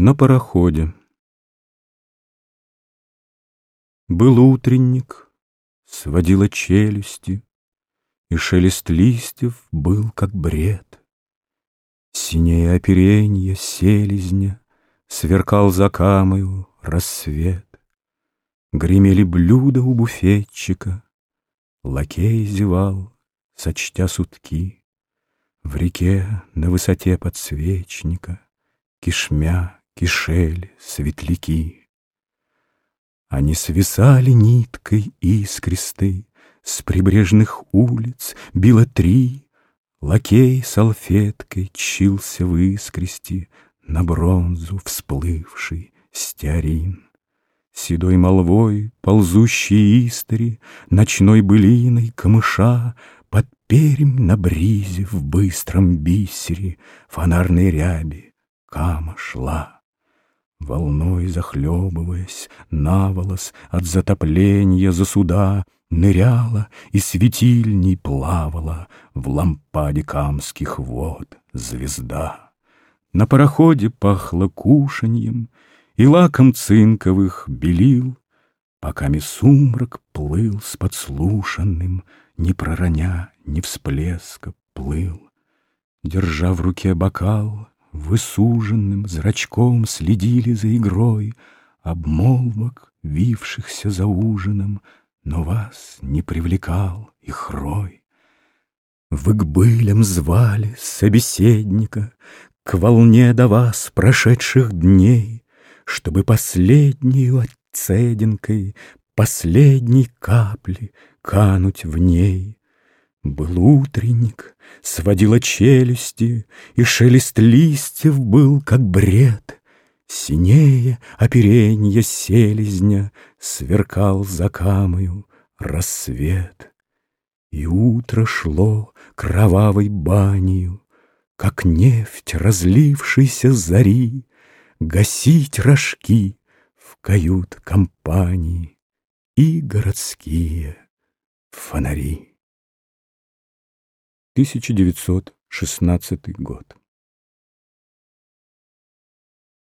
На пароходе. Был утренник, сводила челюсти, И шелест листьев был как бред. Синее оперенье селезня Сверкал за камою рассвет. Гремели блюда у буфетчика, Лакей зевал, сочтя сутки. В реке на высоте подсвечника Кишмя кишели светляки. Они свисали ниткой искристой, С прибрежных улиц било три, Лакей салфеткой чился выскрести На бронзу всплывший стеарин. Седой молвой ползущие истори, Ночной былиной камыша Под перем на бризе в быстром бисере Фонарной ряби кама шла. Волной захлебываясь, наволос От затопления за суда Ныряла и светильней плавала В лампаде камских вод звезда. На пароходе пахло кушаньем И лаком цинковых белил, Пока сумрак плыл с подслушанным, Не пророня, ни всплеска плыл. Держа в руке бокал, Высуженным зрачком следили за игрой Обмолвок, вившихся за ужином, Но вас не привлекал их рой. Вы к былям звали собеседника, К волне до вас прошедших дней, Чтобы последнюю отцединкой Последней капли кануть в ней. Был утренник, сводила челюсти, И шелест листьев был, как бред. Синее оперенье селезня Сверкал за камою рассвет. И утро шло кровавой банью, Как нефть разлившейся зари, Гасить рожки в кают-компании И городские фонари. 1916 год.